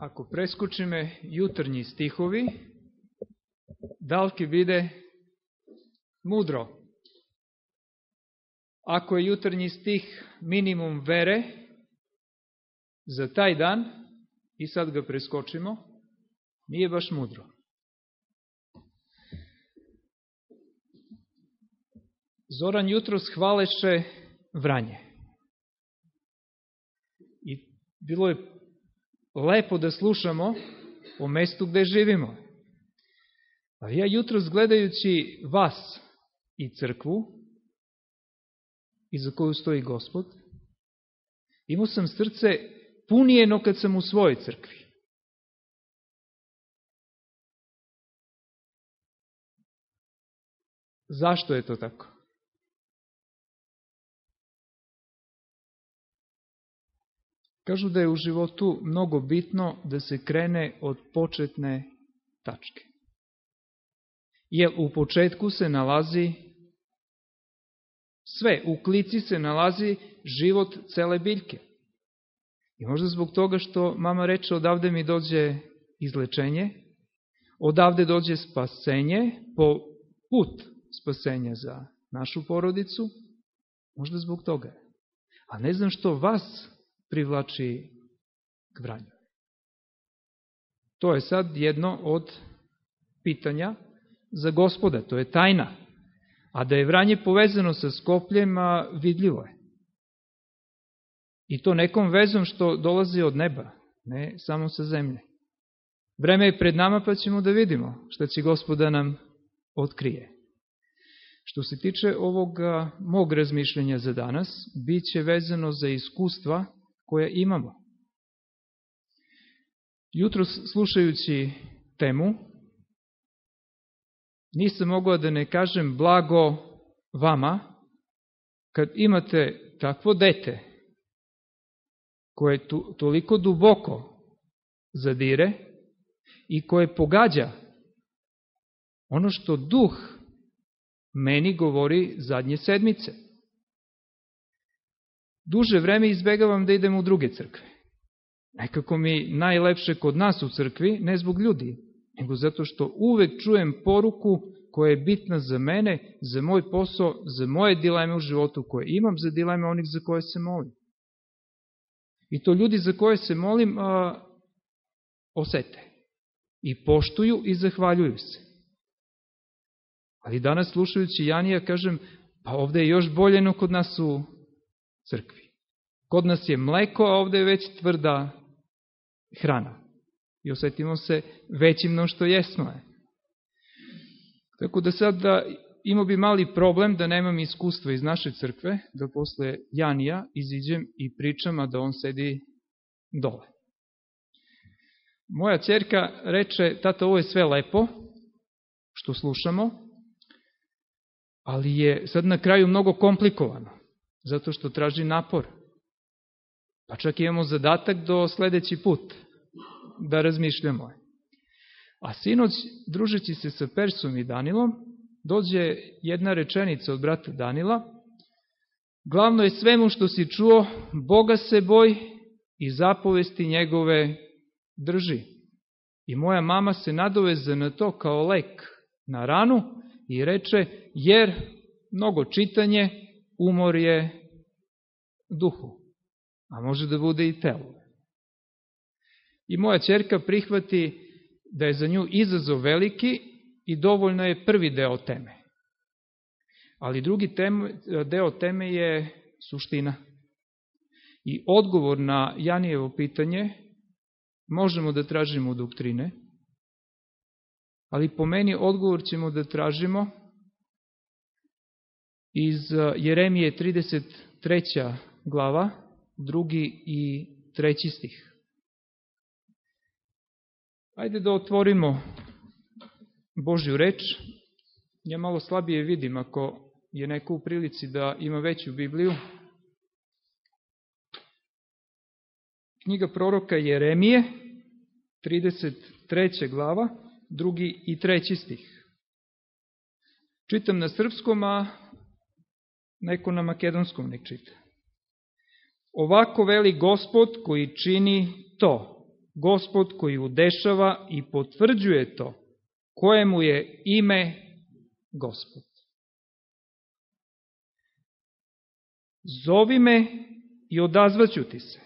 ako preskočime jutarnji stihovi, dalke bide mudro. Ako je jutarnji stih minimum vere za taj dan, i sad ga preskočimo, nije baš mudro. Zoran jutros hvaleše vranje. I bilo je lepo da slušamo o mestu gde živimo. A ja jutros gledajući vas i crkvu, iza koju stoji gospod, imao sam srce punijeno kad sam u svojoj crkvi. Zašto je to tako? Kažu da je u životu mnogo bitno da se krene od početne tačke. Jer u početku se nalazi sve, u klici se nalazi život cele biljke. I možda zbog toga što mama reče odavde mi dođe izlečenje, odavde dođe spasenje po put spasenja za našu porodicu, možda zbog toga. A ne znam što vas privlači k vranju. To je sad jedno od pitanja za gospoda, to je tajna. A da je vranje povezano sa skopljem, vidljivo je. I to nekom vezom što dolazi od neba, ne samo sa zemlje. Vreme je pred nama pa ćemo da vidimo šta će gospoda nam otkrije. Što se tiče ovoga mog razmišljenja za danas, bit će vezano za iskustva koje imamo. Jutro slušajući temu, nisam mogao da ne kažem blago vama, kad imate takvo dete, koje tu, toliko duboko zadire i koje pogađa ono što duh meni govori zadnje sedmice duže vreme izbegavam da idem u druge crkve. Nekako mi najlepše kod nas u crkvi, ne zbog ljudi, nego zato što uvek čujem poruku koja je bitna za mene, za moj posao, za moje dileme u životu koje imam, za dileme onih za koje se molim. I to ljudi za koje se molim a, osete. I poštuju i zahvaljuju se. Ali danas slušajući Janija kažem, pa ovde je još bolje no kod nas u crkvi. Kod nas je mleko, a ovde je već tvrda hrana. I osetimo se većim no što jesmo je. Tako da sad da imao bi mali problem da nemam iskustva iz naše crkve, da posle Janija iziđem i pričam, a da on sedi dole. Moja čerka reče, tata, ovo je sve lepo, što slušamo, ali je sad na kraju mnogo komplikovano, zato što traži napor. Pa čak imamo zadatak do sledeći put da razmišljamo. A sinoć, družeći se sa Persom i Danilom, dođe jedna rečenica od brata Danila, glavno je svemu što si čuo, Boga se boj i zapovesti njegove drži. I moja mama se nadoveze na to kao lek na ranu i reče, jer mnogo čitanje umor je duhu a može da bude i telo. I moja čerka prihvati da je za nju izazov veliki i dovoljno je prvi deo teme. Ali drugi teme, deo teme je suština. I odgovor na Janijevo pitanje možemo da tražimo u doktrine, ali po meni odgovor ćemo da tražimo iz Jeremije 33. glava, drugi i treći stih. Ajde da otvorimo Božju reč. Ja malo slabije vidim ako je neko u prilici da ima veću Bibliju. Knjiga proroka Jeremije, 33. glava, drugi i treći stih. Čitam na srpskom, a neko na makedonskom nek čita. Ovako veli gospod koji čini to. gospod koji udešava i potvrđuje to, kojemu je ime gospod. Zovi me i odazvaću ti se.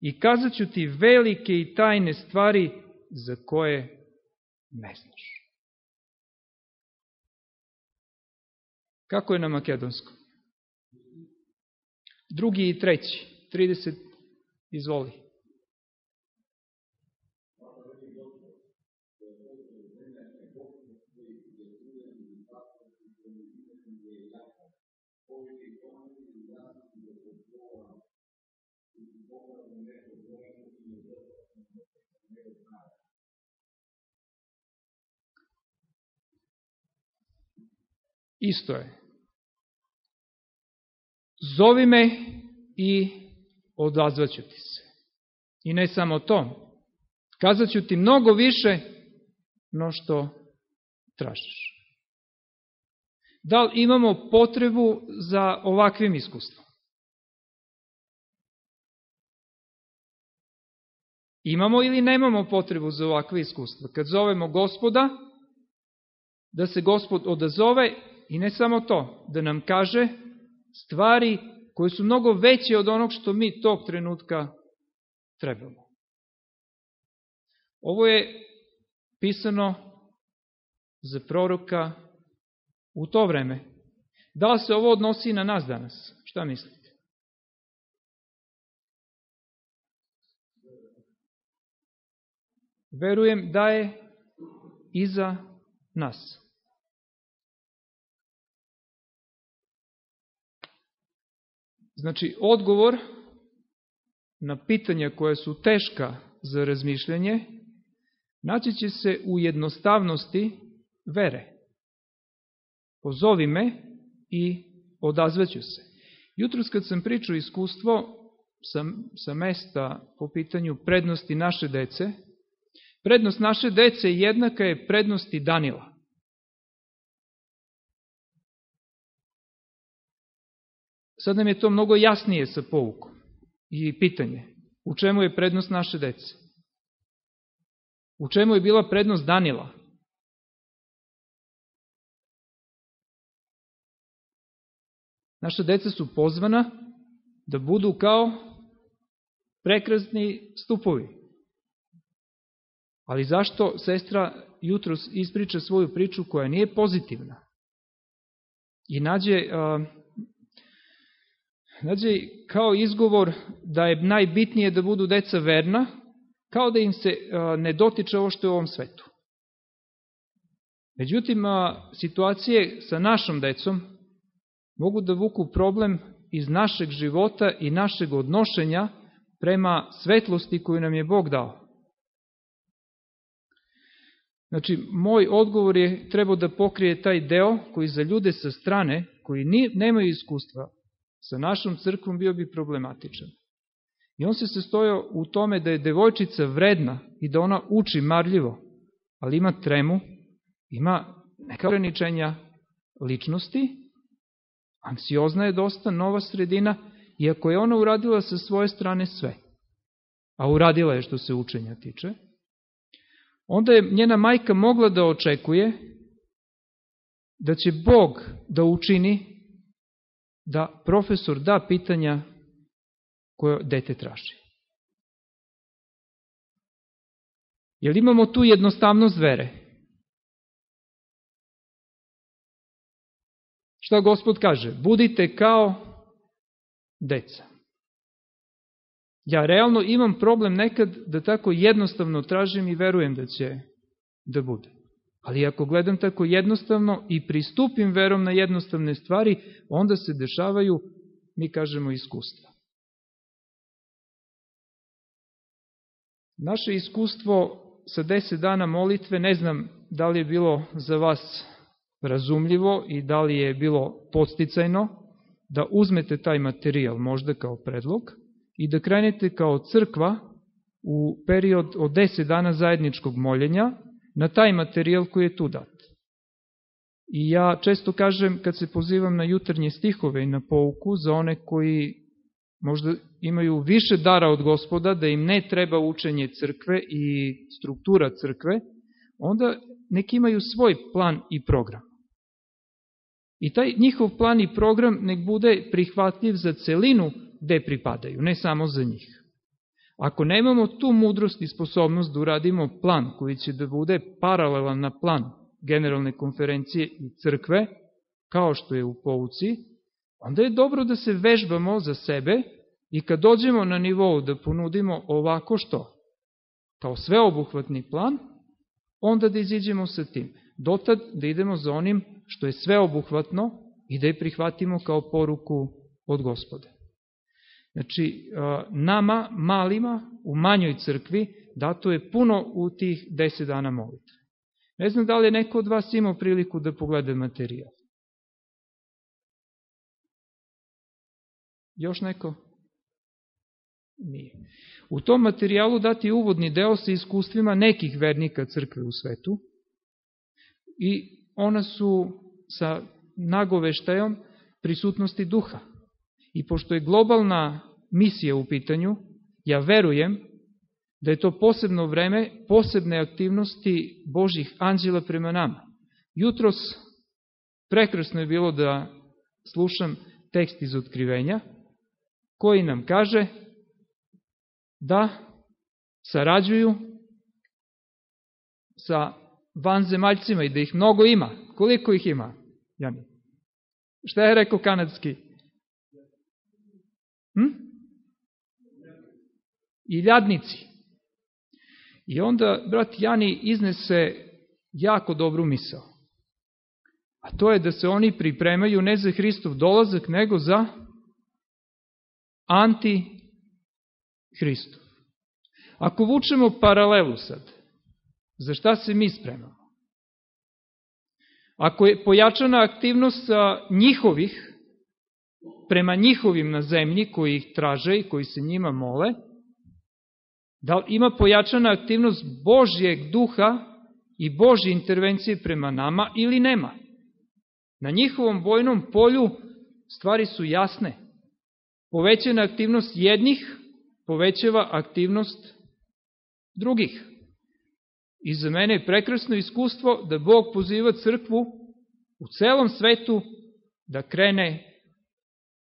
I kazat ću ti velike i tajne stvari za koje ne znaš. Kako je na makedonskom? други и трети, 30 изволи. Исто е. Zovi me i odazvaću ti se. I ne samo to. Kazat ću ti mnogo više no što tražiš. Da li imamo potrebu za ovakvim iskustvom? Imamo ili nemamo potrebu za ovakve iskustva? Kad zovemo gospoda, da se gospod odazove i ne samo to, da nam kaže stvari koje su mnogo veće od onog što mi tog trenutka trebamo. Ovo je pisano za proroka u to vreme. Da li se ovo odnosi na nas danas? Šta mislite? Verujem da je iza nas. Znači, odgovor na pitanja koja su teška za razmišljanje, naći će se u jednostavnosti vere. Pozovi me i odazvaću se. Jutros kad sam pričao iskustvo sa, sa mesta po pitanju prednosti naše dece, prednost naše dece jednaka je prednosti Danila. Sad nam je to mnogo jasnije sa poukom. I pitanje, u čemu je prednost naše dece? U čemu je bila prednost Danila? Naša deca su pozvana da budu kao prekrasni stupovi. Ali zašto sestra jutros ispriča svoju priču koja nije pozitivna? I nađe Znači, kao izgovor da je najbitnije da budu deca verna, kao da im se ne dotiče ovo što je u ovom svetu. Međutim, situacije sa našom decom mogu da vuku problem iz našeg života i našeg odnošenja prema svetlosti koju nam je Bog dao. Znači, moj odgovor je trebao da pokrije taj deo koji za ljude sa strane, koji nemaju iskustva, sa našom crkvom bio bi problematičan. I on se sastojao u tome da je devojčica vredna i da ona uči marljivo, ali ima tremu, ima neka ograničenja ličnosti, anksiozna je dosta, nova sredina, iako je ona uradila sa svoje strane sve, a uradila je što se učenja tiče, onda je njena majka mogla da očekuje da će Bog da učini da profesor da pitanja koje dete traži. Jel imamo tu jednostavnost vere? Šta gospod kaže? Budite kao deca. Ja realno imam problem nekad da tako jednostavno tražim i verujem da će da bude. Ali ako gledam tako jednostavno i pristupim verom na jednostavne stvari, onda se dešavaju, mi kažemo, iskustva. Naše iskustvo sa deset dana molitve, ne znam da li je bilo za vas razumljivo i da li je bilo posticajno, da uzmete taj materijal možda kao predlog i da krenete kao crkva u period od deset dana zajedničkog moljenja, na taj materijal koji je tu dat. I ja često kažem, kad se pozivam na jutarnje stihove i na pouku, za one koji možda imaju više dara od gospoda, da im ne treba učenje crkve i struktura crkve, onda neki imaju svoj plan i program. I taj njihov plan i program nek bude prihvatljiv za celinu gde pripadaju, ne samo za njih. Ako nemamo tu mudrost i sposobnost da uradimo plan koji će da bude paralelan na plan generalne konferencije i crkve, kao što je u pouci, onda je dobro da se vežbamo za sebe i kad dođemo na nivou da ponudimo ovako što? Kao sveobuhvatni plan, onda da iziđemo sa tim. Dotad da idemo za onim što je sveobuhvatno i da je prihvatimo kao poruku od gospode. Znači, nama, malima, u manjoj crkvi, dato je puno u tih deset dana molitve. Ne znam da li je neko od vas imao priliku da pogleda materijal. Još neko? Nije. U tom materijalu dati uvodni deo sa iskustvima nekih vernika crkve u svetu i ona su sa nagoveštajom prisutnosti duha. I pošto je globalna misija u pitanju, ja verujem da je to posebno vreme, posebne aktivnosti Božih anđela prema nama. Jutros prekrasno je bilo da slušam tekst iz otkrivenja, koji nam kaže da sarađuju sa vanzemaljcima i da ih mnogo ima. Koliko ih ima? Jani? Šta je rekao kanadski? Hm? I ljadnici. I onda brat Jani iznese jako dobru misao. A to je da se oni pripremaju ne za Hristov dolazak, nego za anti-Hristov. Ako vučemo paralelu sad, za šta se mi spremamo? Ako je pojačana aktivnost njihovih, prema njihovim na zemlji koji ih traže i koji se njima mole, da ima pojačana aktivnost Božjeg duha i Božje intervencije prema nama ili nema? Na njihovom bojnom polju stvari su jasne. Povećana aktivnost jednih povećava aktivnost drugih. I za mene je prekrasno iskustvo da Bog poziva crkvu u celom svetu da krene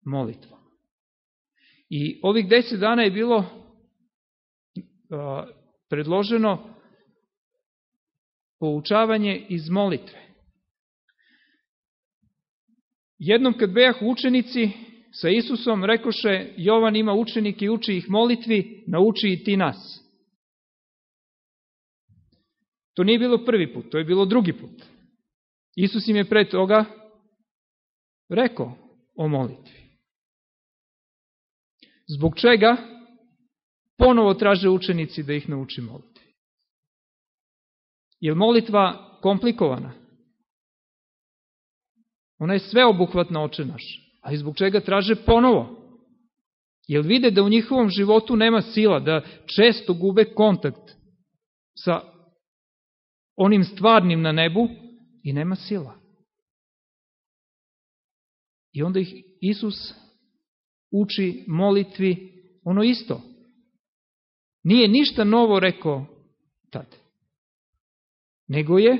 molitvom. I ovih deset dana je bilo predloženo poučavanje iz molitve. Jednom kad bejah učenici sa Isusom, rekoše, Jovan ima učenike i uči ih molitvi, nauči i ti nas. To nije bilo prvi put, to je bilo drugi put. Isus im je pre toga rekao o molitvi. Zbog čega ponovo traže učenici da ih nauči moliti? Je molitva komplikovana? Ona je sveobuhvatna oče naš. Ali zbog čega traže ponovo? Jer vide da u njihovom životu nema sila, da često gube kontakt sa onim stvarnim na nebu i nema sila. I onda ih Isus uči molitvi ono isto. Nije ništa novo rekao tad. Nego je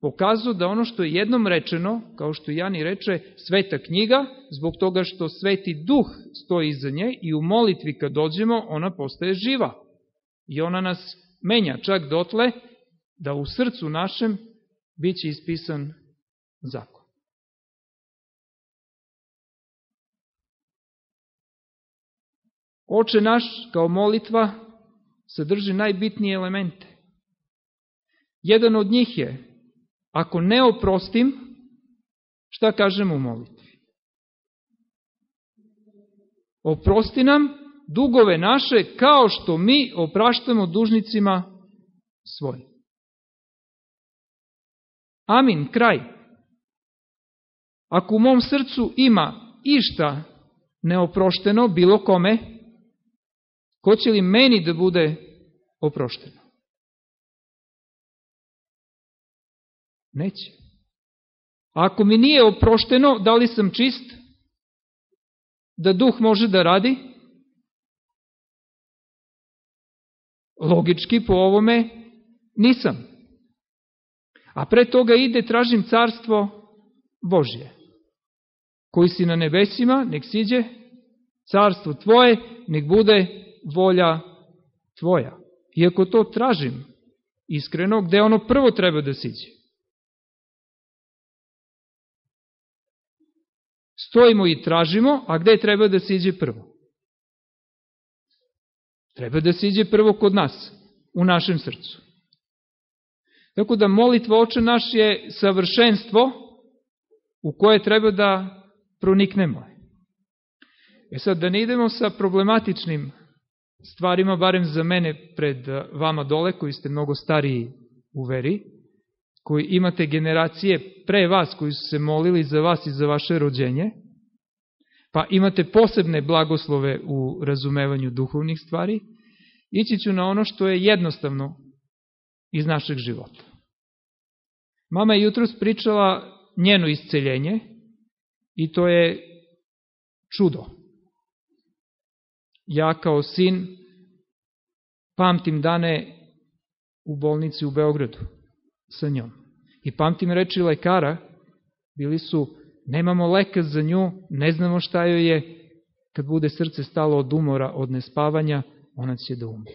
pokazao da ono što je jednom rečeno, kao što Jani reče, sveta knjiga, zbog toga što sveti duh stoji iza nje i u molitvi kad dođemo, ona postaje živa. I ona nas menja čak dotle da u srcu našem bit će ispisan zakon. Oče naš kao molitva sadrži najbitnije elemente. Jedan od njih je, ako ne oprostim, šta kažemo u molitvi? Oprosti nam dugove naše kao što mi opraštamo dužnicima svojim. Amin, kraj. Ako u mom srcu ima išta neoprošteno bilo kome, Hoće li meni da bude oprošteno? Neće. Ako mi nije oprošteno, da li sam čist? Da duh može da radi? Logički po ovome nisam. A pre toga ide tražim carstvo Božje. Koji si na nebesima, nek siđe. Carstvo tvoje, nek bude volja tvoja. Iako to tražim iskreno, gde ono prvo treba da siđe? Stojimo i tražimo, a gde treba da siđe prvo? Treba da siđe prvo kod nas, u našem srcu. Tako da molitva oče naš je savršenstvo u koje treba da proniknemo. E sad, da ne idemo sa problematičnim stvarima, barem za mene pred vama dole, koji ste mnogo stariji u veri, koji imate generacije pre vas koji su se molili za vas i za vaše rođenje, pa imate posebne blagoslove u razumevanju duhovnih stvari, ići ću na ono što je jednostavno iz našeg života. Mama je jutro pričala njeno isceljenje i to je čudo. Ja kao sin pamtim dane u bolnici u Beogradu sa njom. I pamtim reči lekara, bili su, nemamo leka za nju, ne znamo šta joj je, kad bude srce stalo od umora, od nespavanja, ona će da umre.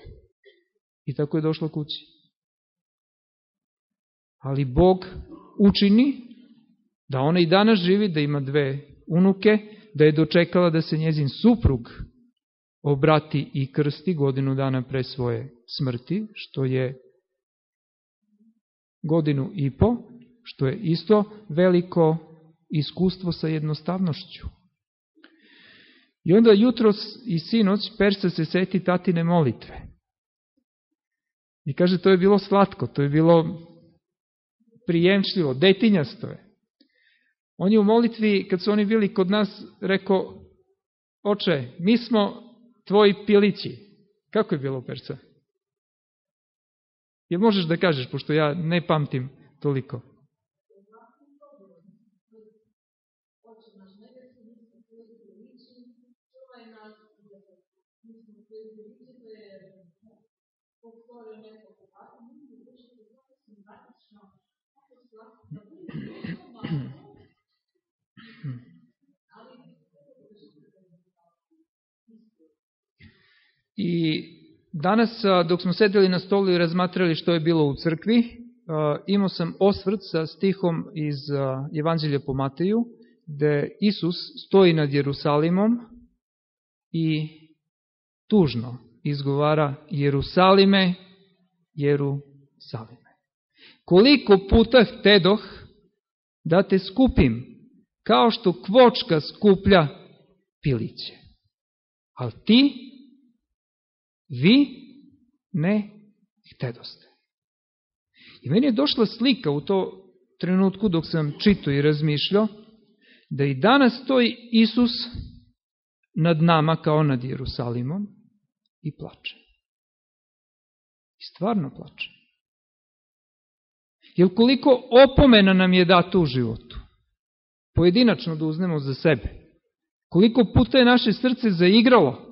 I tako je došla kući. Ali Bog učini da ona i danas živi, da ima dve unuke, da je dočekala da se njezin suprug obrati i krsti godinu dana pre svoje smrti, što je godinu i po, što je isto veliko iskustvo sa jednostavnošću. I onda jutros i sinoć Persa se seti tatine molitve. I kaže, to je bilo slatko, to je bilo prijemčljivo, detinjasto je. On je u molitvi, kad su oni bili kod nas, rekao, oče, mi smo твои пилици. Како е било перце? Ја можеш да кажеш, пошто ја не памтим толико. Mm-hmm. I danas, dok smo sedeli na stolu i razmatrali što je bilo u crkvi, imao sam osvrt sa stihom iz Evanđelja po Mateju, gde Isus stoji nad Jerusalimom i tužno izgovara Jerusalime, Jerusalime. Koliko puta htedoh da te skupim, kao što kvočka skuplja piliće. Ali ti Vi ne htedoste. I meni je došla slika u to trenutku dok sam čito i razmišljao, da i danas stoji Isus nad nama kao nad Jerusalimom i plače. I stvarno plače. Jer koliko opomena nam je dato u životu, pojedinačno da uznemo za sebe, koliko puta je naše srce zaigralo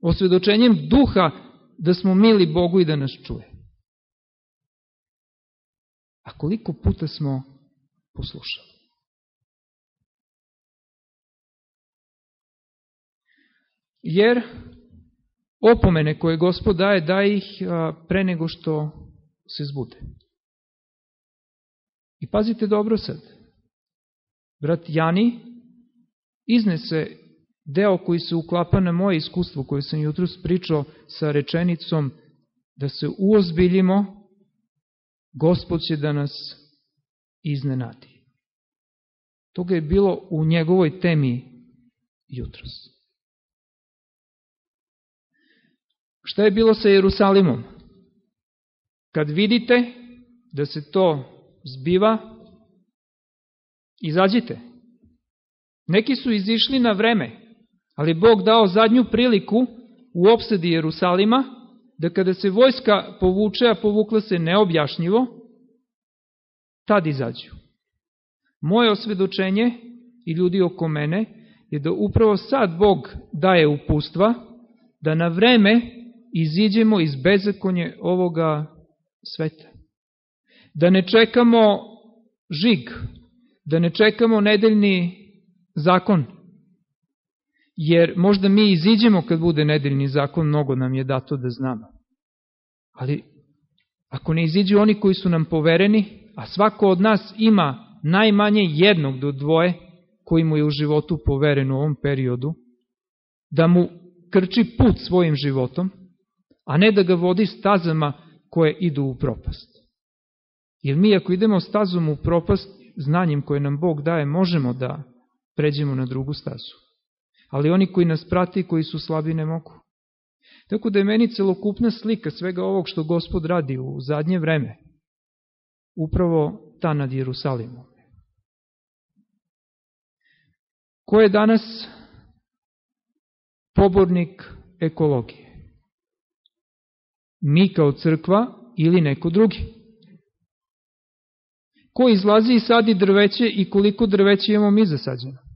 osvedočenjem duha da smo mili Bogu i da nas čuje. A koliko puta smo poslušali? Jer opomene koje gospod daje, daje ih pre nego što se zbude. I pazite dobro sad. Brat Jani iznese deo koji se uklapa na moje iskustvo koje sam jutro pričao sa rečenicom da se uozbiljimo, Gospod će da nas iznenadi. Toga je bilo u njegovoj temi jutros. Šta je bilo sa Jerusalimom? Kad vidite da se to zbiva, izađite. Neki su izišli na vreme, Ali Bog dao zadnju priliku u opsedi Jerusalima, da kada se vojska povuče, a povukla se neobjašnjivo, tad izađu. Moje osvedočenje i ljudi oko mene je da upravo sad Bog daje upustva da na vreme iziđemo iz bezakonje ovoga sveta. Da ne čekamo žig, da ne čekamo nedeljni zakon, jer možda mi iziđemo kad bude nedeljni zakon, mnogo nam je dato da znamo. Ali ako ne iziđu oni koji su nam povereni, a svako od nas ima najmanje jednog do dvoje koji mu je u životu poveren u ovom periodu, da mu krči put svojim životom, a ne da ga vodi stazama koje idu u propast. Jer mi ako idemo stazom u propast, znanjem koje nam Bog daje, možemo da pređemo na drugu stazu. Ali oni koji nas prati, koji su slabi, ne mogu. Tako da je meni celokupna slika svega ovog što Gospod radi u zadnje vreme, upravo ta nad Jerusalimom. Ko je danas pobornik ekologije? Mi kao crkva ili neko drugi? Ko izlazi i sadi drveće i koliko drveće imamo mi zasađeno?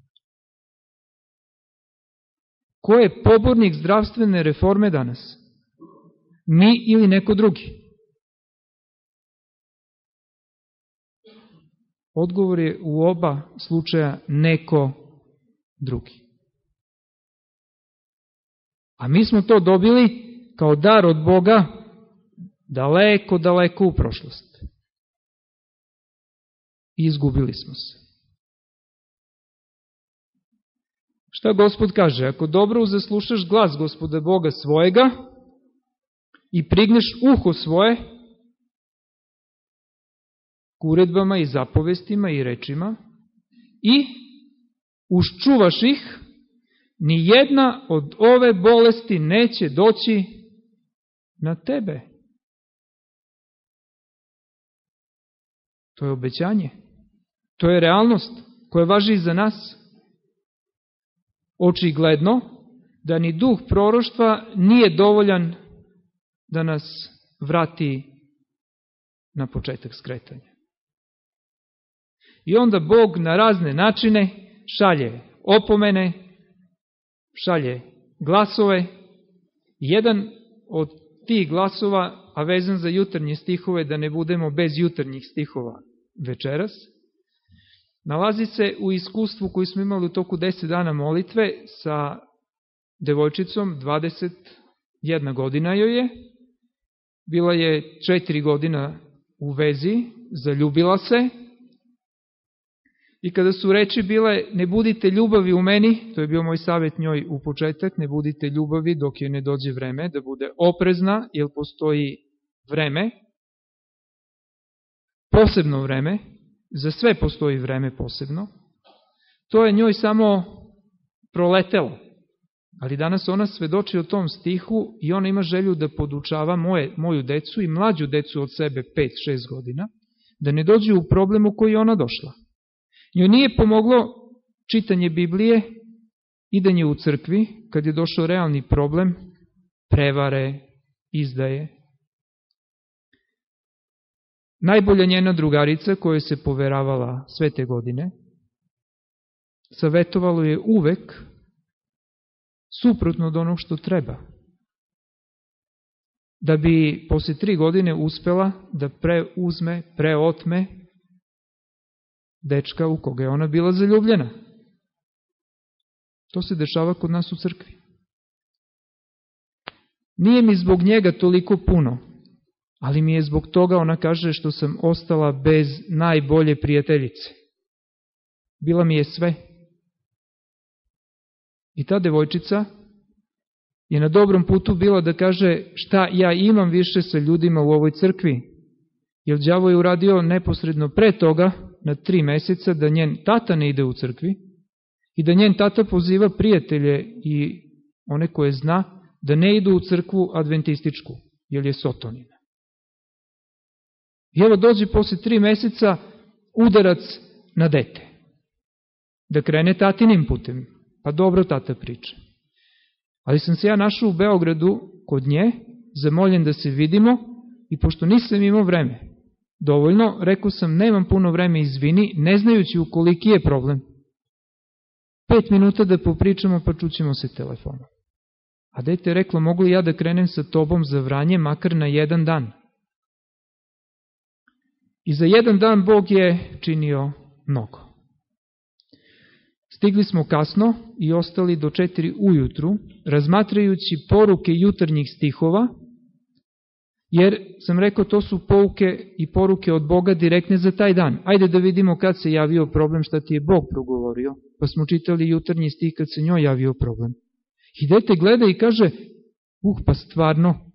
Ko je pobornik zdravstvene reforme danas? Mi ili neko drugi? Odgovor je u oba slučaja neko drugi. A mi smo to dobili kao dar od Boga daleko, daleko u prošlost. I izgubili smo se. Šta gospod kaže? Ako dobro zaslušaš glas gospoda Boga svojega i prigneš uho svoje k uredbama i zapovestima i rečima i uščuvaš ih, ni jedna od ove bolesti neće doći na tebe. To je obećanje. To je realnost koja važi za nas. Očigledno da ni duh proroštva nije dovoljan da nas vrati na početak skretanja. I onda Bog na razne načine šalje opomene, šalje glasove. Jedan od tih glasova, a vezan za jutarnje stihove, da ne budemo bez jutarnjih stihova večeras, nalazi se u iskustvu koji smo imali u toku 10 dana molitve sa devojčicom, 21 godina joj je, bila je 4 godina u vezi, zaljubila se, I kada su reči bile, ne budite ljubavi u meni, to je bio moj savjet njoj u početak, ne budite ljubavi dok je ne dođe vreme, da bude oprezna, jer postoji vreme, posebno vreme, za sve postoji vreme posebno, to je njoj samo proletelo. Ali danas ona svedoči o tom stihu i ona ima želju da podučava moje, moju decu i mlađu decu od sebe 5-6 godina, da ne dođe u problemu koji je ona došla. Njoj nije pomoglo čitanje Biblije, idanje u crkvi, kad je došao realni problem, prevare, izdaje. Najbolja njena drugarica koja se poveravala sve te godine, savetovalo je uvek suprotno od onog što treba. Da bi posle tri godine uspela da preuzme, preotme dečka u koga je ona bila zaljubljena. To se dešava kod nas u crkvi. Nije mi zbog njega toliko puno, ali mi je zbog toga, ona kaže, što sam ostala bez najbolje prijateljice. Bila mi je sve. I ta devojčica je na dobrom putu bila da kaže šta ja imam više sa ljudima u ovoj crkvi. Jer đavo je uradio neposredno pre toga, na tri meseca da njen tata ne ide u crkvi i da njen tata poziva prijatelje i one koje zna da ne idu u crkvu adventističku, jer je sotonina. I evo dođe posle tri meseca udarac na dete. Da krene tatinim putem. Pa dobro tata priča. Ali sam se ja našao u Beogradu kod nje, zamoljen da se vidimo i pošto nisam imao vreme, dovoljno, rekao sam, nemam puno vreme, izvini, ne znajući u koliki je problem. Pet minuta da popričamo, pa čućemo se telefonom. A dete je reklo, mogu li ja da krenem sa tobom za vranje, makar na jedan dan? I za jedan dan Bog je činio mnogo. Stigli smo kasno i ostali do četiri ujutru, razmatrajući poruke jutarnjih stihova, jer sam rekao to su pouke i poruke od Boga direktne za taj dan. Ajde da vidimo kad se javio problem šta ti je Bog progovorio, pa smo čitali jutarnji stih kad se njoj javio problem. I dete gleda i kaže, uh, pa stvarno,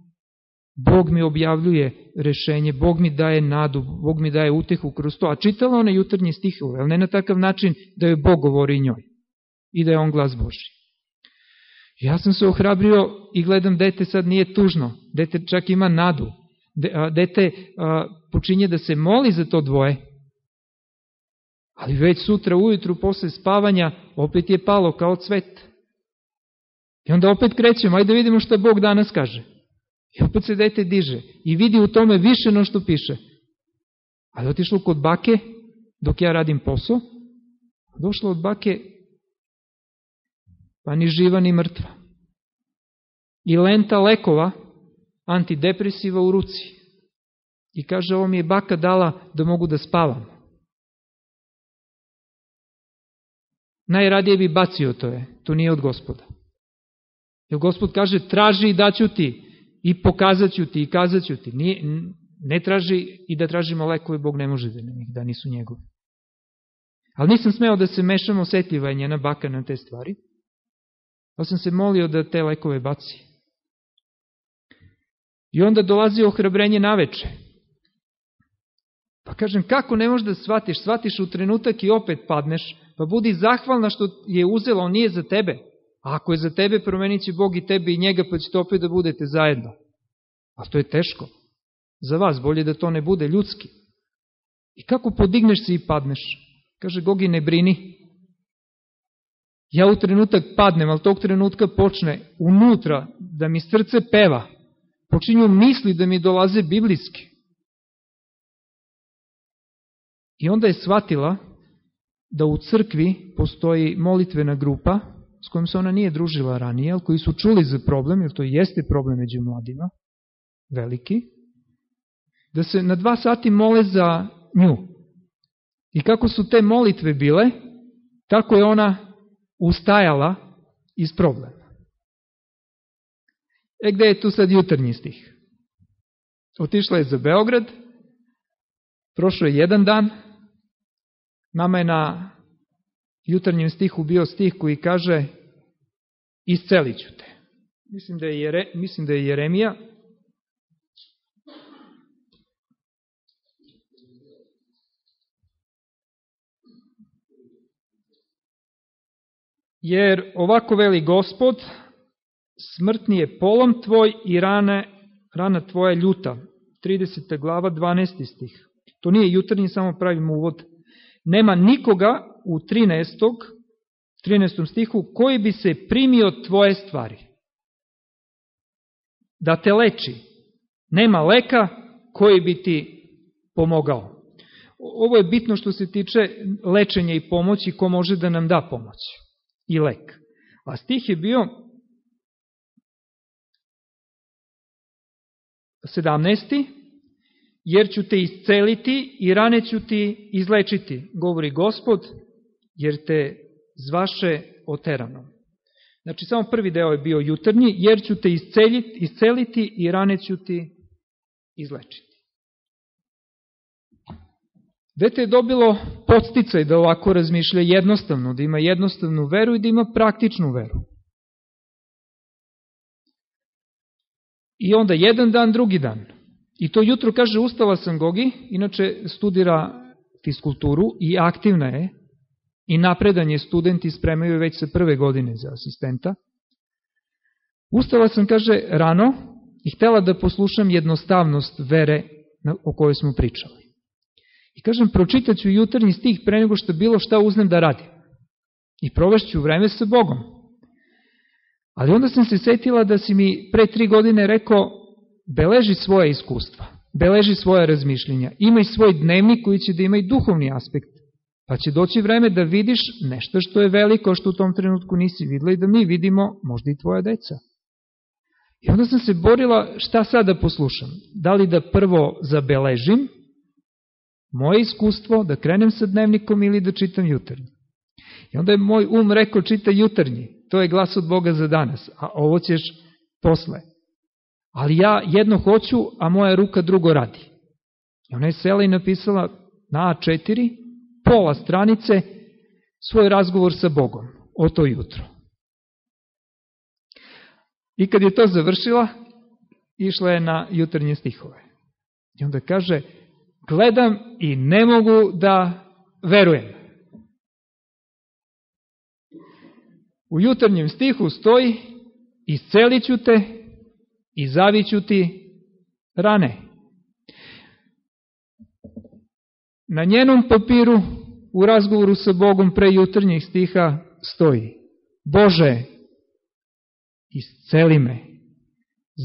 Bog mi objavljuje rešenje, Bog mi daje nadu, Bog mi daje utehu kroz to. A čitala ona jutarnji stihove, ali ne na takav način da je Bog govori njoj i da je on glas Boži. Ja sam se ohrabrio i gledam, dete sad nije tužno, dete čak ima nadu, dete počinje da se moli za to dvoje, ali već sutra ujutru posle spavanja opet je palo kao cvet. I onda opet krećemo, ajde da vidimo šta Bog danas kaže. I opet se dete diže i vidi u tome više no što piše. Ali otišlo kod bake, dok ja radim posao, došlo od bake, pa ni živa ni mrtva. I lenta lekova, antidepresiva u ruci. I kaže, ovo mi je baka dala da mogu da spavam. Najradije bi bacio to je, to nije od gospoda. Jer gospod kaže, traži i daću ti, i pokazat ću ti, i kazat ću ti. Nije, ne traži i da tražimo lekove, Bog ne može da nam ih da nisu njegovi. Ali nisam smeo da se mešam, osetljiva je njena baka na te stvari. Pa sam se molio da te lekove baci. I onda dolazi ohrabrenje na veče. Pa kažem, kako ne možeš da shvatiš? Shvatiš u trenutak i opet padneš, pa budi zahvalna što je uzela, on nije za tebe. Ako je za tebe, promenit će Bog i tebe i njega, pa ćete opet da budete zajedno. A to je teško. Za vas, bolje da to ne bude ljudski. I kako podigneš se i padneš? Kaže, Gogi, ne brini. Ja u trenutak padnem, ali tog trenutka počne unutra da mi srce peva. Počinju misli da mi dolaze biblijski. I onda je shvatila da u crkvi postoji molitvena grupa s kojom se ona nije družila ranije, ali koji su čuli za problem, jer to jeste problem među mladima, veliki, da se na dva sati mole za nju. I kako su te molitve bile, tako je ona ustajala iz problema. E gde je tu sad jutarnji stih? Otišla je za Beograd, prošlo je jedan dan, nama je na jutarnjem stihu bio stih koji kaže iscelit ću te. Mislim da je, Jere, mislim da je Jeremija Jer ovako veli gospod, smrtni je polom tvoj i rane, rana tvoja ljuta. 30. glava, 12. stih. To nije jutarnji, samo pravimo uvod. Nema nikoga u 13. 13. stihu koji bi se primio tvoje stvari. Da te leči. Nema leka koji bi ti pomogao. Ovo je bitno što se tiče lečenja i pomoći, ko može da nam da pomoć i lek. A stih je bio 17. Jer ću te isceliti i rane ću ti izlečiti, govori gospod, jer te zvaše oterano. Znači, samo prvi deo je bio jutarnji, jer ću te isceliti, isceliti i rane ću ti izlečiti. Dete je dobilo podsticaj da ovako razmišlja jednostavno, da ima jednostavnu veru i da ima praktičnu veru. I onda jedan dan, drugi dan. I to jutro kaže, ustala sam Gogi, inače studira fiskulturu i aktivna je, i napredan je studenti spremaju već sa prve godine za asistenta. Ustala sam, kaže, rano i htela da poslušam jednostavnost vere o kojoj smo pričali. I kažem, pročitat ću jutarnji stih pre nego što bilo šta uznem da radim. I provešću vreme sa Bogom. Ali onda sam se setila da si mi pre tri godine rekao, beleži svoje iskustva, beleži svoje razmišljenja, imaj svoj dnevnik koji će da ima i duhovni aspekt. Pa će doći vreme da vidiš nešto što je veliko, što u tom trenutku nisi videla i da mi vidimo možda i tvoja deca. I onda sam se borila šta sad da poslušam. Da li da prvo zabeležim moje iskustvo, da krenem sa dnevnikom ili da čitam jutarnji. I onda je moj um rekao čita jutarnji, to je glas od Boga za danas, a ovo ćeš posle. Ali ja jedno hoću, a moja ruka drugo radi. I ona je sela i napisala na A4, pola stranice, svoj razgovor sa Bogom o to jutro. I kad je to završila, išla je na jutarnje stihove. I onda kaže, gledam i ne mogu da verujem. U jutarnjem stihu stoji, iscelit ću te i zaviću ti rane. Na njenom papiru u razgovoru sa Bogom pre jutarnjih stiha stoji Bože, isceli me,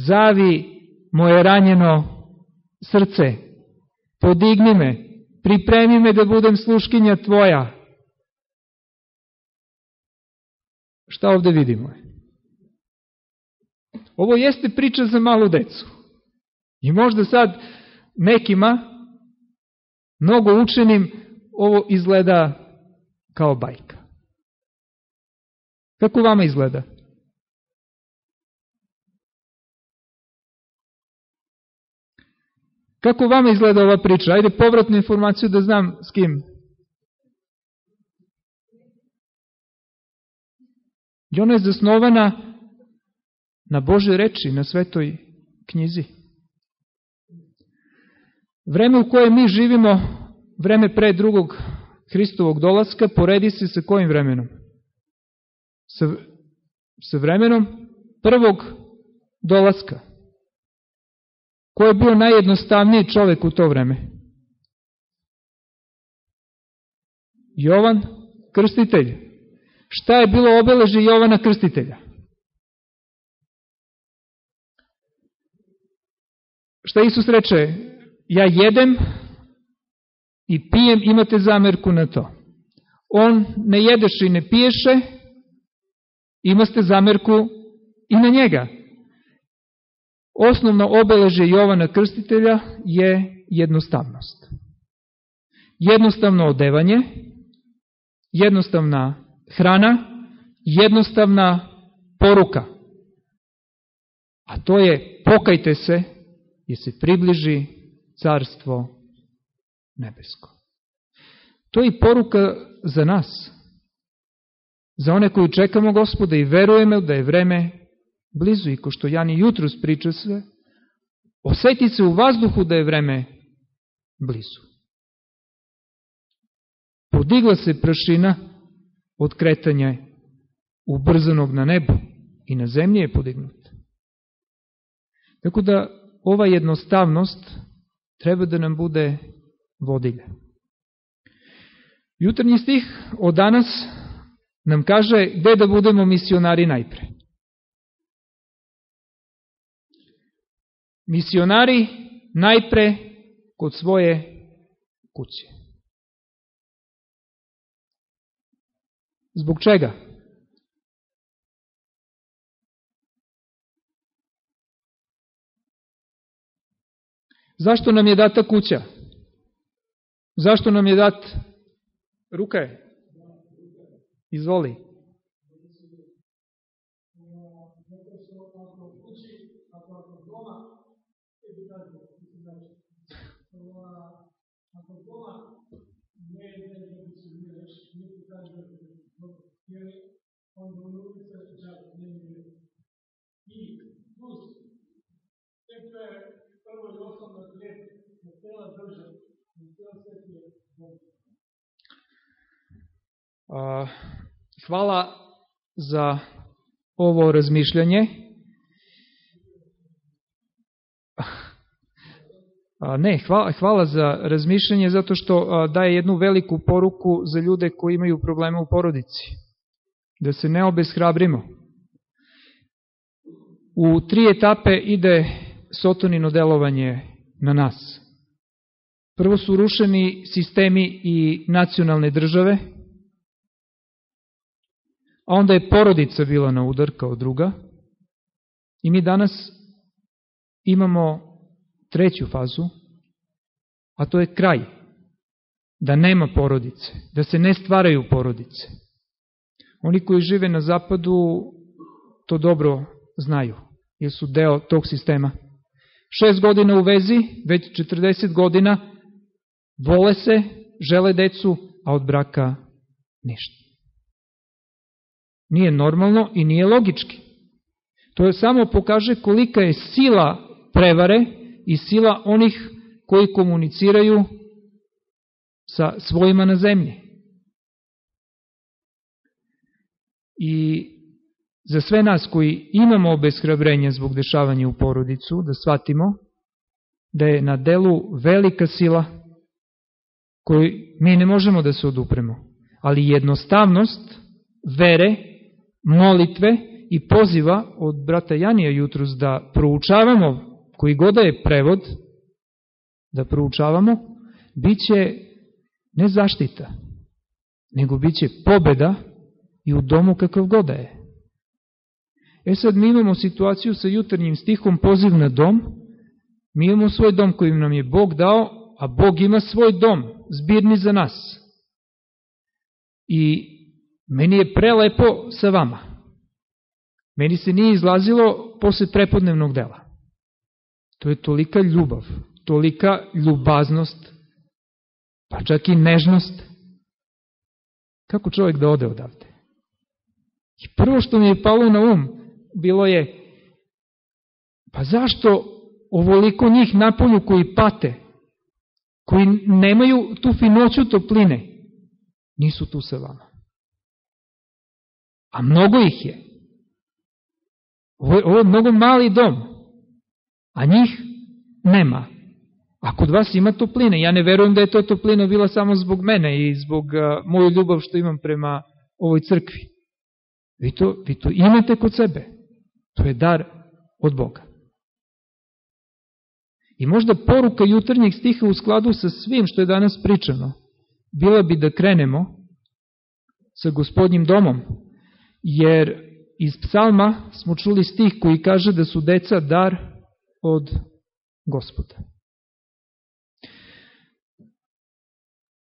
zavi moje ranjeno srce, podigni me, pripremi me da budem sluškinja Tvoja. Šta ovde vidimo? Ovo jeste priča za malu decu. I možda sad nekima, mnogo učenim, ovo izgleda kao bajka. Kako vama izgleda? Kako vama izgleda ova priča? Ajde povratnu informaciju da znam s kim. I ona je zasnovana na Bože reči, na svetoj knjizi. Vreme u koje mi živimo, vreme pre drugog Hristovog dolaska, poredi se sa kojim vremenom? Sa, sa vremenom prvog dolaska. Ko je bio najjednostavniji čovek u to vreme? Jovan Krstitelj. Šta je bilo obeleže Jovana Krstitelja? Šta Isus reče? Ja jedem i pijem, imate zamerku na to. On ne jedeše i ne piješe, imate zamerku i na njega. Osnovno obeleže Jovana Krstitelja je jednostavnost. Jednostavno odevanje, jednostavna hrana, jednostavna poruka. A to je pokajte se ќе се приближи Царство Небеско. Тој и порука за нас, за оне кои чекамо Господа и веруваме да е време близу и кошто Јани јутрус прича се, осети се у ваздуху да е време близу. Подигла се прашина од кретање убрзаног на небо и на земја е подигнат. Така да Ova jednostavnost treba da nam bude vodilja. Jutarnji stih od danas nam kaže gde da budemo misionari najpre. Misionari najpre kod svoje kuće. Zbog čega? Zašto nam je data kuća? Zašto nam je dat ruka je? Izvoli. I plus, tek to je prvo i osnovno svijet na cela država, na cela svijet je Hvala za ovo razmišljanje. Ne, hvala, hvala za razmišljanje zato što daje jednu veliku poruku za ljude koji imaju probleme u porodici. Da se ne obeshrabrimo. U tri etape ide sotonino delovanje na nas. Prvo su rušeni sistemi i nacionalne države, a onda je porodica bila na udar kao druga, I mi danas imamo treću fazu, a to je kraj. Da nema porodice, da se ne stvaraju porodice. Oni koji žive na zapadu to dobro znaju, jer su deo tog sistema. Šest godina u vezi, već 40 godina, vole se, žele decu, a od braka ništa. Nije normalno i nije logički. To je samo pokaže kolika je sila prevare i sila onih koji komuniciraju sa svojima na zemlji. I za sve nas koji imamo obeshrabrenje zbog dešavanja u porodicu, da shvatimo da je na delu velika sila koju mi ne možemo da se odupremo, ali jednostavnost vere, molitve i poziva od brata Janija jutrus da proučavamo koji god da je prevod, da proučavamo, bit će ne zaštita, nego bit će pobeda i u domu kakav god da je. E sad mi imamo situaciju sa jutarnjim stihom poziv na dom, mi imamo svoj dom kojim nam je Bog dao, a Bog ima svoj dom, zbirni za nas. I meni je prelepo sa vama. Meni se nije izlazilo posle prepodnevnog dela. To je tolika ljubav, tolika ljubaznost, pa čak i nežnost. Kako čovjek da ode odavde? I prvo što mi je palo na um, bilo je, pa zašto ovoliko njih napolju koji pate, koji nemaju tu finoću topline, nisu tu sa vama. A mnogo ih je. Ovo je, mnogo mali dom a njih nema. A kod vas ima topline. Ja ne verujem da je to toplina bila samo zbog mene i zbog moju ljubav što imam prema ovoj crkvi. Vi to, vi to imate kod sebe. To je dar od Boga. I možda poruka jutarnjeg stiha u skladu sa svim što je danas pričano, bila bi da krenemo sa gospodnjim domom, jer iz psalma smo čuli stih koji kaže da su deca dar od gospoda.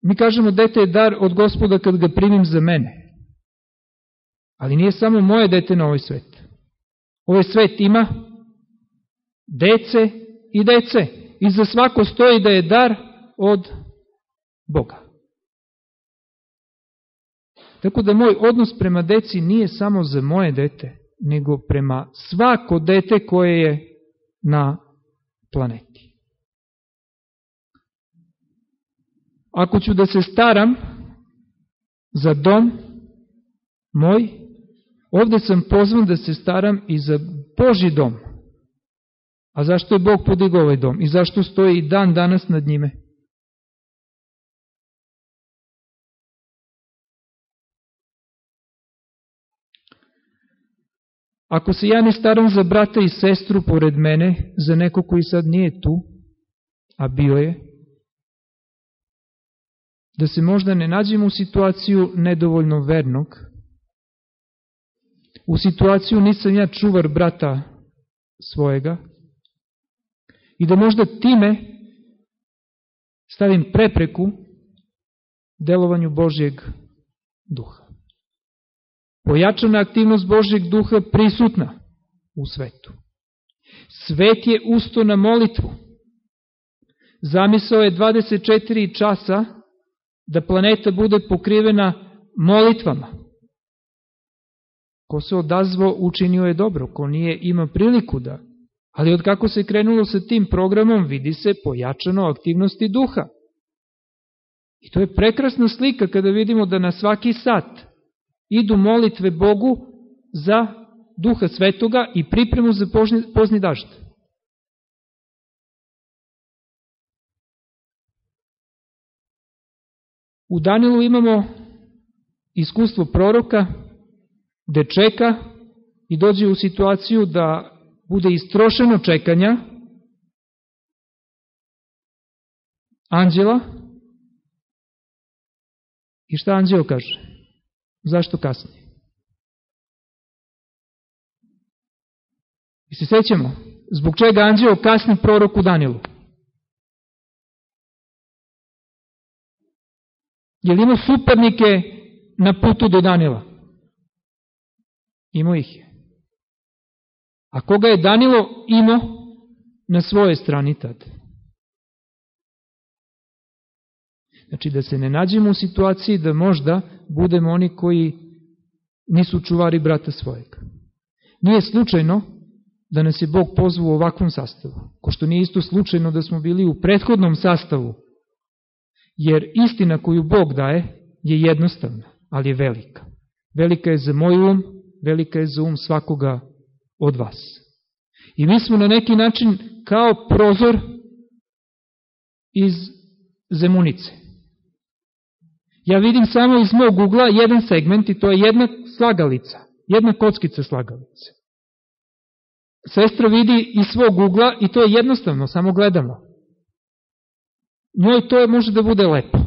Mi kažemo dete je dar od gospoda kad ga primim za mene. Ali nije samo moje dete na ovaj svet. Ovaj svet ima dece i dece. I za svako stoji da je dar od Boga. Tako da moj odnos prema deci nije samo za moje dete, nego prema svako dete koje je na planeti. Ako ću da se staram za dom moj, ovde sam pozvan da se staram i za Boži dom. A zašto je Bog podigao ovaj dom? I zašto stoji i dan danas nad njime? Ako se ja ne staram za brata i sestru pored mene, za neko koji sad nije tu, a bio je, da se možda ne nađemo u situaciju nedovoljno vernog, u situaciju nisam ja čuvar brata svojega, i da možda time stavim prepreku delovanju Božjeg duha. Pojačana aktivnost Božjeg duha prisutna u svetu. Svet je usto na molitvu. Zamisao je 24 časa da planeta bude pokrivena molitvama. Ko se odazvo učinio je dobro, ko nije ima priliku da. Ali od kako se krenulo sa tim programom vidi se pojačano aktivnosti duha. I to je prekrasna slika kada vidimo da na svaki sat idu molitve Bogu za duha svetoga i pripremu za pozni, pozni dažd. U Danilu imamo iskustvo proroka, gde čeka i dođe u situaciju da bude istrošeno čekanja anđela i šta anđeo kaže? Zašto kasnije? I se sećamo, zbog čega anđeo kasni proroku Danilu. Je li imao suparnike na putu do Danila? Imao ih je. A koga je Danilo imao na svojoj strani tad? Znači da se ne nađemo u situaciji da možda budemo oni koji nisu čuvari brata svojega. Nije slučajno da nas je Bog pozvao u ovakvom sastavu, ko što nije isto slučajno da smo bili u prethodnom sastavu, jer istina koju Bog daje je jednostavna, ali je velika. Velika je za moj um, velika je za um svakoga od vas. I mi smo na neki način kao prozor iz zemunice. Ja vidim samo iz mog ugla jedan segment i to je jedna slagalica, jedna kockica slagalice. Sestra vidi iz svog ugla i to je jednostavno, samo gledamo. Njoj to može da bude lepo.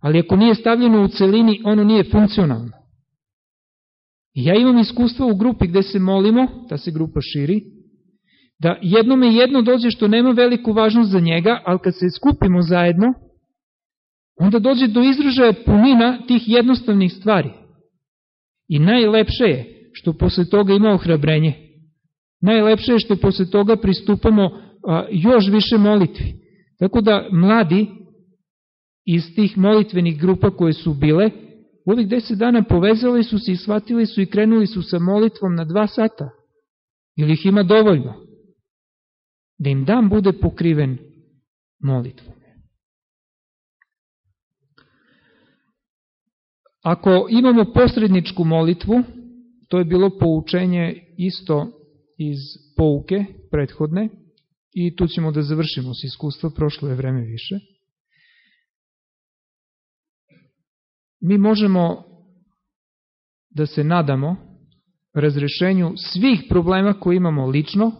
Ali ako nije stavljeno u celini, ono nije funkcionalno. I ja imam iskustvo u grupi gde se molimo, ta se grupa širi, da jednome jedno dođe što nema veliku važnost za njega, ali kad se skupimo zajedno, onda dođe do izražaja punina tih jednostavnih stvari. I najlepše je što posle toga ima ohrabrenje. Najlepše je što posle toga pristupamo a, još više molitvi. Tako da mladi iz tih molitvenih grupa koje su bile, u ovih deset dana povezali su se i shvatili su i krenuli su sa molitvom na dva sata. Ili ih ima dovoljno. Da im dan bude pokriven molitvom. Ako imamo posredničku molitvu, to je bilo poučenje isto iz pouke prethodne, i tu ćemo da završimo s iskustva, prošlo je vreme više. Mi možemo da se nadamo razrešenju svih problema koje imamo lično,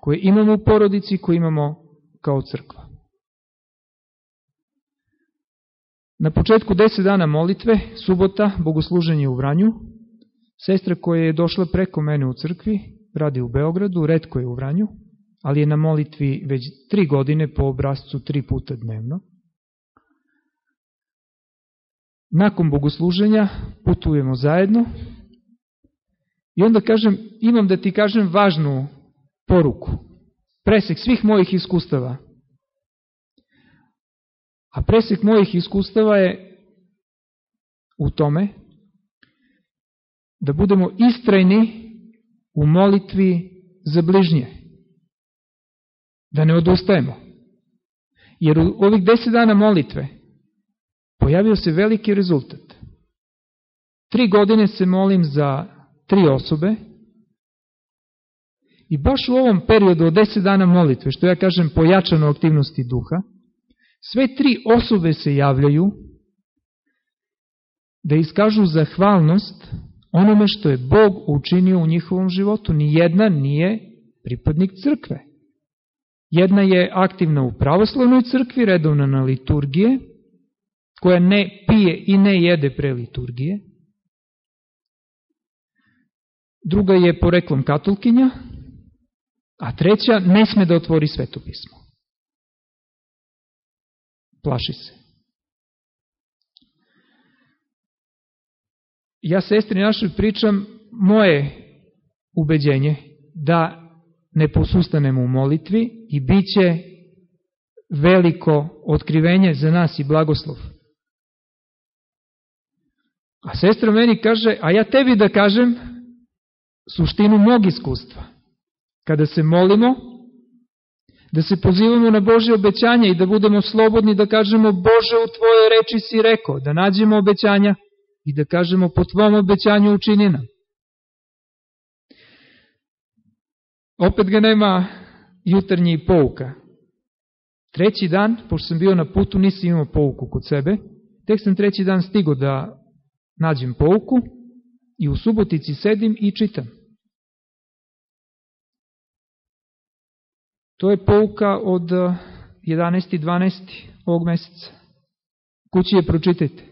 koje imamo u porodici, koje imamo kao crkva. Na početku deset dana molitve, subota, bogosluženje u Vranju, sestra koja je došla preko mene u crkvi, radi u Beogradu, redko je u Vranju, ali je na molitvi već tri godine po obrazcu tri puta dnevno. Nakon bogosluženja putujemo zajedno i onda kažem, imam da ti kažem važnu poruku, presek svih mojih iskustava. A presek mojih iskustava je u tome da budemo istrajni u molitvi za bližnje. Da ne odustajemo. Jer u ovih deset dana molitve pojavio se veliki rezultat. Tri godine se molim za tri osobe i baš u ovom periodu od deset dana molitve, što ja kažem pojačano aktivnosti duha, sve tri osobe se javljaju da iskažu zahvalnost onome što je Bog učinio u njihovom životu. Nijedna nije pripadnik crkve. Jedna je aktivna u pravoslavnoj crkvi, redovna na liturgije, koja ne pije i ne jede pre liturgije. Druga je poreklom katolkinja, a treća ne sme da otvori sveto pismo plaši se. Ja sestri našoj pričam moje ubeđenje da ne posustanemo u molitvi i bit će veliko otkrivenje za nas i blagoslov. A sestra meni kaže, a ja tebi da kažem suštinu mog iskustva. Kada se molimo, da se pozivamo na Bože obećanja i da budemo slobodni da kažemo Bože u Tvoje reči si rekao, da nađemo obećanja i da kažemo po Tvom obećanju učini nam. Opet ga nema jutarnji pouka. Treći dan, pošto sam bio na putu, nisam imao pouku kod sebe, tek sam treći dan stigo da nađem pouku i u subotici sedim i čitam. To je pouka od 11. i 12. ovog meseca. Kući je pročitajte.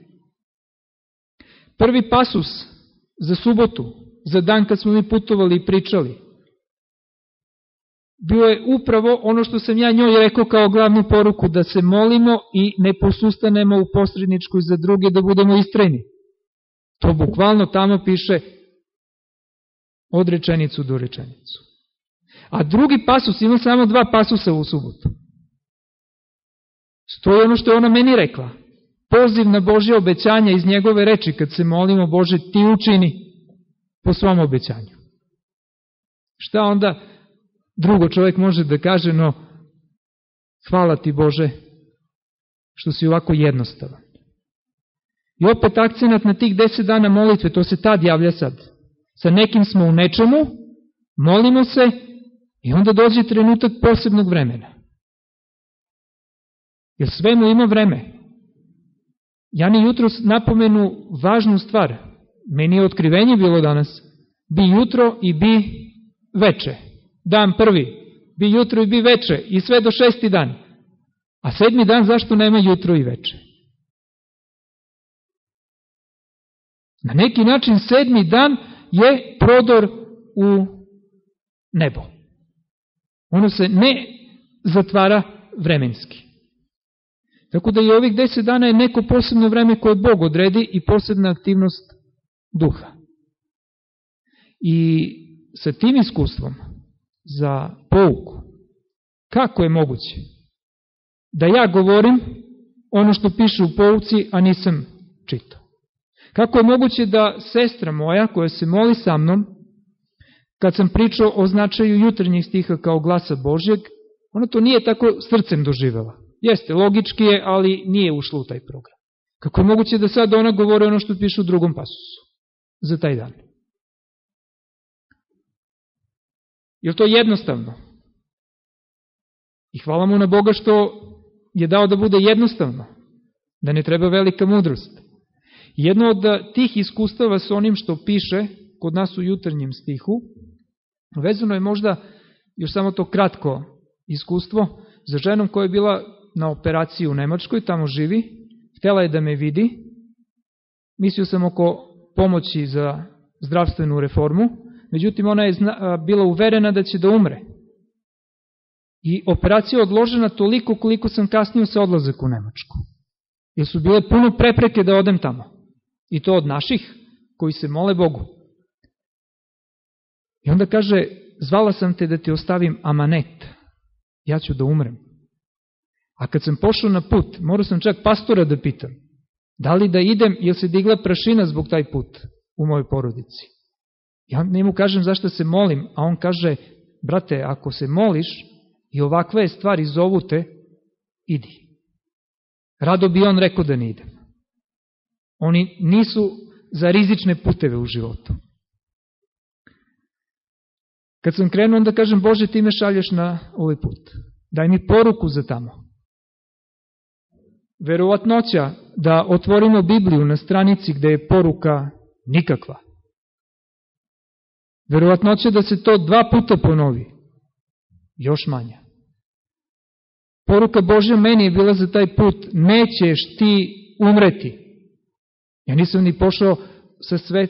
Prvi pasus za subotu, za dan kad smo mi putovali i pričali. bio je upravo ono što sam ja njoj rekao kao glavnu poruku, da se molimo i ne posustanemo u posredničkoj za druge, da budemo istrajni. To bukvalno tamo piše od rečenicu do rečenicu. A drugi pasus, ima samo dva pasusa u subotu. Stoji ono što je ona meni rekla. Poziv na Božje obećanja iz njegove reči, kad se molimo Bože, ti učini po svom obećanju. Šta onda drugo čovjek može da kaže, no hvala ti Bože što si ovako jednostavan. I opet akcenat na tih deset dana molitve, to se tad javlja sad. Sa nekim smo u nečemu, molimo se i onda dođe trenutak posebnog vremena. Jer svemu ima vreme. Jani jutro napomenu važnu stvar. Meni je otkrivenje bilo danas. Bi jutro i bi veče. Dan prvi. Bi jutro i bi veče. I sve do šesti dan. A sedmi dan zašto nema jutro i veče? Na neki način sedmi dan je prodor u nebo. Ono se ne zatvara vremenski. Tako da i ovih deset dana je neko posebno vreme koje Bog odredi i posebna aktivnost duha. I sa tim iskustvom za pouku, kako je moguće da ja govorim ono što piše u pouci, a nisam čitao? Kako je moguće da sestra moja koja se moli sa mnom, kad sam pričao o značaju jutarnjih stiha kao glasa Božjeg, ona to nije tako srcem doživela. Jeste, logički je, ali nije ušlo u taj program. Kako je moguće da sad ona govori ono što piše u drugom pasusu za taj dan? Je to jednostavno? I hvala mu na Boga što je dao da bude jednostavno, da ne treba velika mudrost. Jedno od tih iskustava sa onim što piše kod nas u jutarnjem stihu, vezano je možda još samo to kratko iskustvo za ženom koja je bila na operaciji u Nemačkoj, tamo živi, htela je da me vidi, mislio sam oko pomoći za zdravstvenu reformu, međutim ona je bila uverena da će da umre. I operacija je odložena toliko koliko sam kasnio sa odlazak u Nemačku. Jer su bile puno prepreke da odem tamo. I to od naših koji se mole Bogu. I onda kaže, zvala sam te da ti ostavim amanet. Ja ću da umrem. A kad sam pošao na put, morao sam čak pastora da pitam, da li da idem, jer se digla prašina zbog taj put u mojoj porodici. Ja njemu kažem zašto se molim, a on kaže, brate, ako se moliš i ovakve stvari zovu te, idi. Rado bi on rekao da ne idem. Oni nisu za rizične puteve u životu. Kad sam krenuo, onda kažem, Bože, ti me šalješ na ovaj put. Daj mi poruku za tamo verovatnoća da otvorimo Bibliju na stranici gde je poruka nikakva. Verovatnoća da se to dva puta ponovi, još manja. Poruka Božja meni je bila za taj put, nećeš ti umreti. Ja nisam ni pošao sa sve,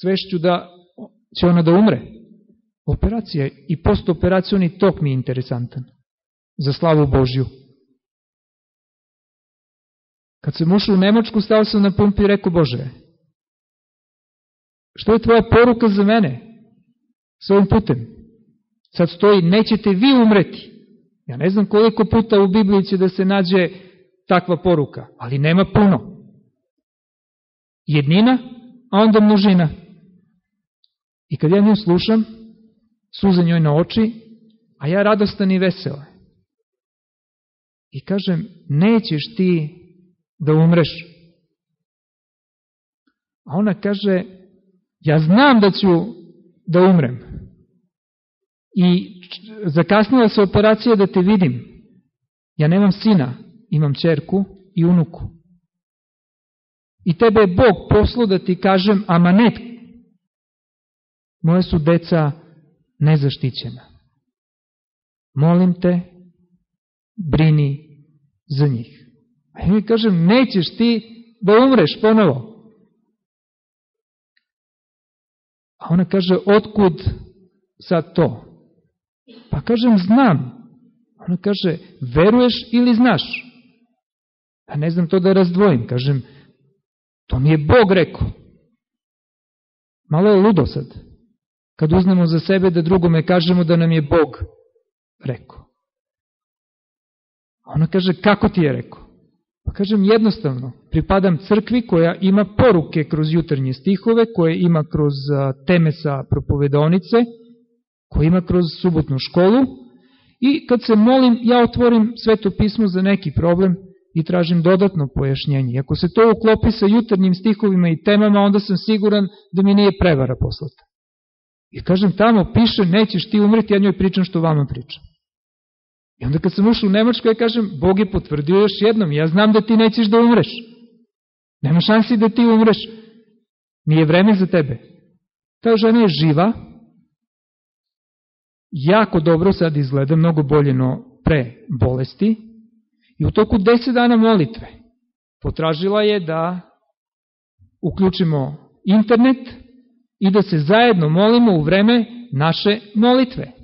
svešću da će ona da umre. Operacija i postoperacioni tok mi je interesantan. Za slavu Božju. Kad sam ušao u Nemačku, stao sam na pumpi i rekao, Bože, što je tvoja poruka za mene s ovim putem? Sad stoji, nećete vi umreti. Ja ne znam koliko puta u Bibliji će da se nađe takva poruka, ali nema puno. Jednina, a onda množina. I kad ja nju slušam, suze njoj na oči, a ja radostan i vesela. I kažem, nećeš ti da umreš. A ona kaže, ja znam da ću da umrem. I zakasnila se operacija da te vidim. Ja nemam sina, imam čerku i unuku. I tebe je Bog poslu da ti kažem amanet. Moje su deca nezaštićena. Molim te, brini za njih. A ja mi kažem, nećeš ti da umreš ponovo. A ona kaže, otkud sad to? Pa kažem, znam. Ona kaže, veruješ ili znaš? Ja ne znam to da razdvojim. Kažem, to mi je Bog rekao. Malo je ludo sad. Kad uznemo za sebe da drugome kažemo da nam je Bog rekao. Ona kaže, kako ti je rekao? Pa kažem jednostavno, pripadam crkvi koja ima poruke kroz jutarnje stihove, koje ima kroz teme sa propovedonice, koja ima kroz subotnu školu i kad se molim, ja otvorim sveto pismo za neki problem i tražim dodatno pojašnjenje. Ako se to uklopi sa jutarnjim stihovima i temama, onda sam siguran da mi nije prevara poslata. I kažem, tamo piše, nećeš ti umreti, ja njoj pričam što vama pričam. I onda kad sam ušao u Nemačku, ja kažem, Bog je potvrdio još jednom, ja znam da ti nećeš da umreš. Nema šansi da ti umreš. Nije vreme za tebe. Ta žena je živa, jako dobro sad izgleda, mnogo bolje no pre bolesti, i u toku deset dana molitve potražila je da uključimo internet i da se zajedno molimo u vreme naše molitve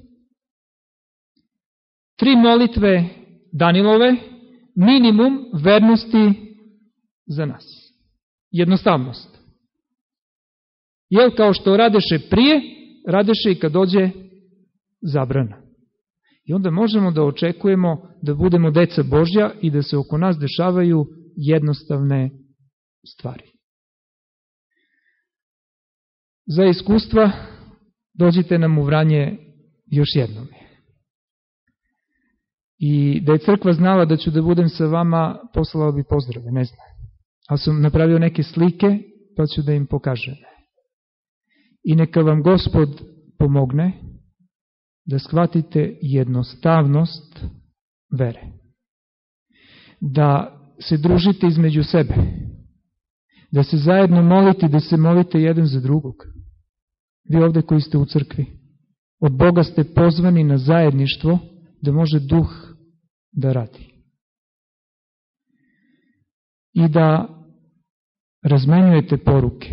tri molitve Danilove, minimum vernosti za nas. Jednostavnost. Jel kao što radeše prije, radeše i kad dođe zabrana. I onda možemo da očekujemo da budemo deca Božja i da se oko nas dešavaju jednostavne stvari. Za iskustva dođite nam u vranje još jednom. I da je crkva znala da ću da budem sa vama, poslala bi pozdrave, ne znam. Ali sam napravio neke slike, pa ću da im pokažem. I neka vam gospod pomogne da shvatite jednostavnost vere. Da se družite između sebe. Da se zajedno molite, da se molite jedan za drugog. Vi ovde koji ste u crkvi. Od Boga ste pozvani na zajedništvo da može duh da radi. I da razmenjujete poruke.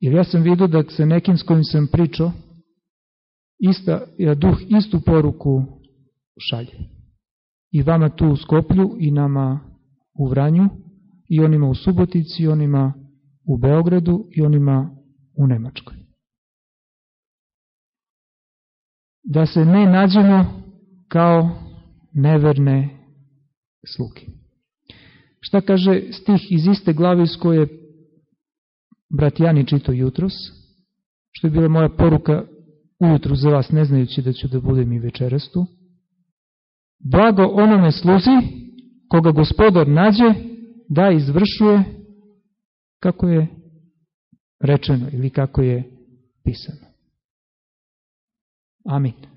Jer ja sam vidio da se nekim s kojim sam pričao, ista, ja duh istu poruku šalje. I vama tu u Skoplju, i nama u Vranju, i onima u Subotici, i onima u Beogradu, i onima u Nemačkoj. Da se ne nađemo kao neverne sluge. Šta kaže stih iz iste glave iz koje brat Jani čito jutros, što je bila moja poruka ujutru za vas, ne znajući da ću da budem i večeras tu. Blago onome sluzi, koga gospodar nađe, da izvršuje kako je rečeno ili kako je pisano. Amin.